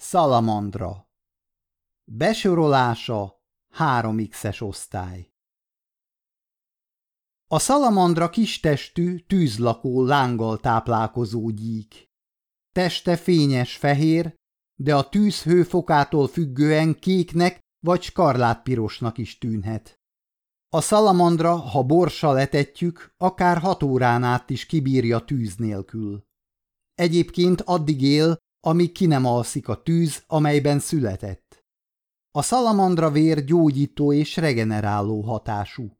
Salamandra Besorolása 3x-es osztály A szalamandra kistestű, tűzlakó, lánggal táplálkozó gyík. Teste fényes fehér, de a tűz hőfokától függően kéknek vagy skarlátpirosnak is tűnhet. A szalamandra, ha borsa etetjük, akár hat órán át is kibírja tűz nélkül. Egyébként addig él, amíg ki nem alszik a tűz, amelyben született. A szalamandra vér gyógyító és regeneráló hatású.